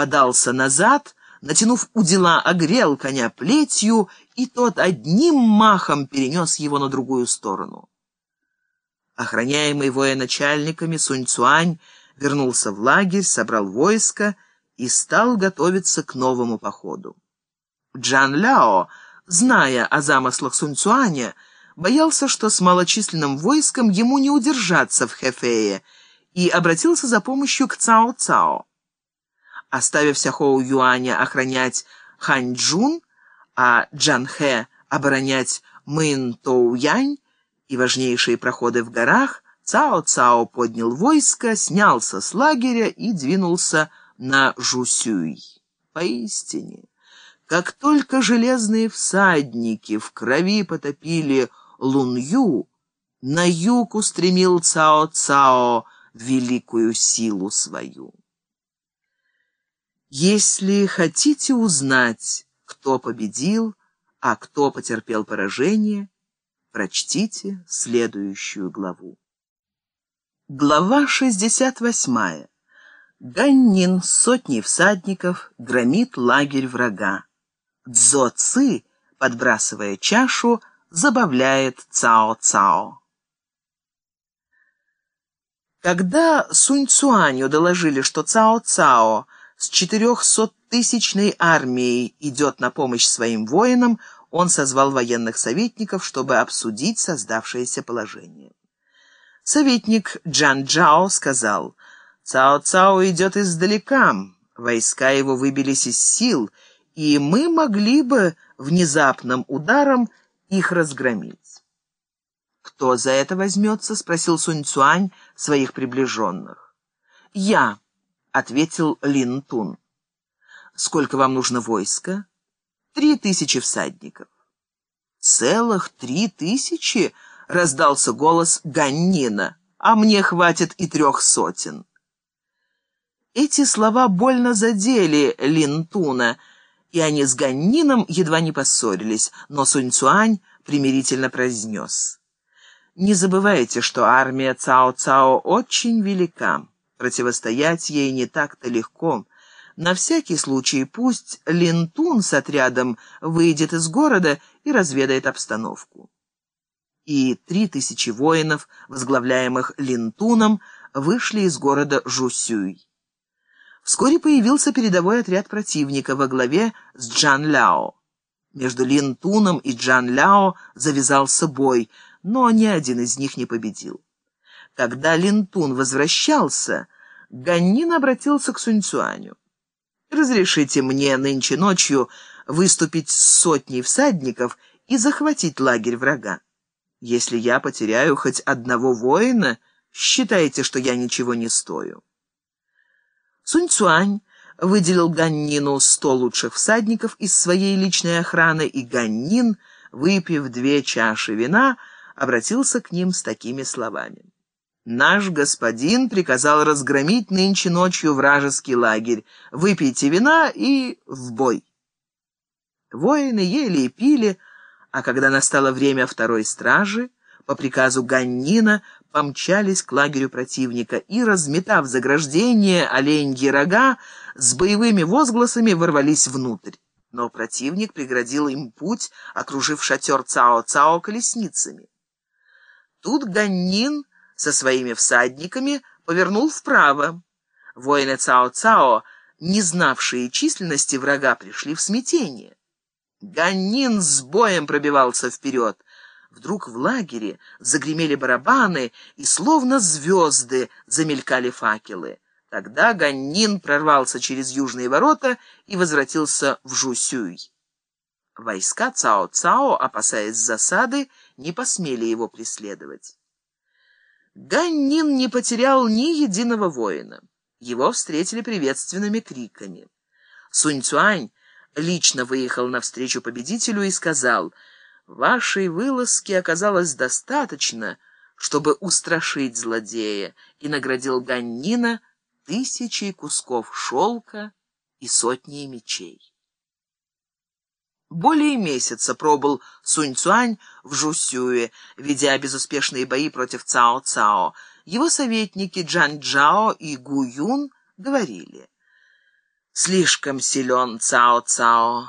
подался назад, натянув удила, огрел коня плетью, и тот одним махом перенес его на другую сторону. Охраняемый военачальниками Сунь Цуань вернулся в лагерь, собрал войско и стал готовиться к новому походу. Джан Ляо, зная о замыслах Сунь Цуаня, боялся, что с малочисленным войском ему не удержаться в Хэфее, и обратился за помощью к Цао Цао. Оставив Сяхоу Юаня охранять Ханьчжун, а Джан Хэ оборонять Янь и важнейшие проходы в горах, Цао Цао поднял войско, снялся с лагеря и двинулся на Жусюй. Поистине, как только железные всадники в крови потопили Лунью, на юг устремил Цао Цао великую силу свою. Если хотите узнать, кто победил, а кто потерпел поражение, прочтите следующую главу. Глава 68. Ганнин с сотней всадников громит лагерь врага. Цзо Ци, подбрасывая чашу, забавляет Цао-Цао. Когда Сунь Цуаню доложили, что Цао-Цао с четырехсоттысячной армией идет на помощь своим воинам, он созвал военных советников, чтобы обсудить создавшееся положение. Советник Джан Джао сказал, «Цао-Цао идет издалека, войска его выбились из сил, и мы могли бы внезапным ударом их разгромить». «Кто за это возьмется?» — спросил Сунь Цуань своих приближенных. «Я», — ответил Лин Тун. «Сколько вам нужно войска?» «Три тысячи всадников». «Целых три тысячи?» — раздался голос Ганнина. «А мне хватит и трех сотен». Эти слова больно задели Лин Туна, и они с Ганнином едва не поссорились, но Сунь Цуань примирительно произнес. «Не забывайте, что армия Цао-Цао очень велика». Противостоять ей не так-то легко. На всякий случай пусть Линтун с отрядом выйдет из города и разведает обстановку. И три тысячи воинов, возглавляемых Линтуном, вышли из города Жусюй. Вскоре появился передовой отряд противника во главе с Джан Ляо. Между Линтуном и Джан Ляо завязался бой, но ни один из них не победил. Когда Линтун возвращался, Ганнин обратился к Суньцуаню. «Разрешите мне нынче ночью выступить с сотней всадников и захватить лагерь врага. Если я потеряю хоть одного воина, считайте, что я ничего не стою». Суньцуань выделил Ганнину сто лучших всадников из своей личной охраны, и Ганнин, выпив две чаши вина, обратился к ним с такими словами. Наш господин приказал разгромить нынче ночью вражеский лагерь. Выпейте вина и в бой. Воины ели и пили, а когда настало время второй стражи, по приказу Ганнина помчались к лагерю противника и, разметав заграждение оленьи рога, с боевыми возгласами ворвались внутрь. Но противник преградил им путь, окружив шатер Цао-Цао колесницами. Тут Ганнин со своими всадниками повернул вправо. Воины Цао-Цао, не знавшие численности врага, пришли в смятение. Ганнин с боем пробивался вперед. Вдруг в лагере загремели барабаны, и словно звезды замелькали факелы. Тогда Ганнин прорвался через южные ворота и возвратился в Жусюй. Войска Цао-Цао, опасаясь засады, не посмели его преследовать. Ганнин не потерял ни единого воина. Его встретили приветственными криками. Сунь-Цюань лично выехал навстречу победителю и сказал, «Вашей вылазки оказалось достаточно, чтобы устрашить злодея», и наградил Ганнина тысячей кусков шелка и сотней мечей. Более месяца пробыл Сунь Цуань в Жусюе, ведя безуспешные бои против Цао Цао. Его советники Джан Джао и Гу Юн говорили, Слишком силен Цао-Цао.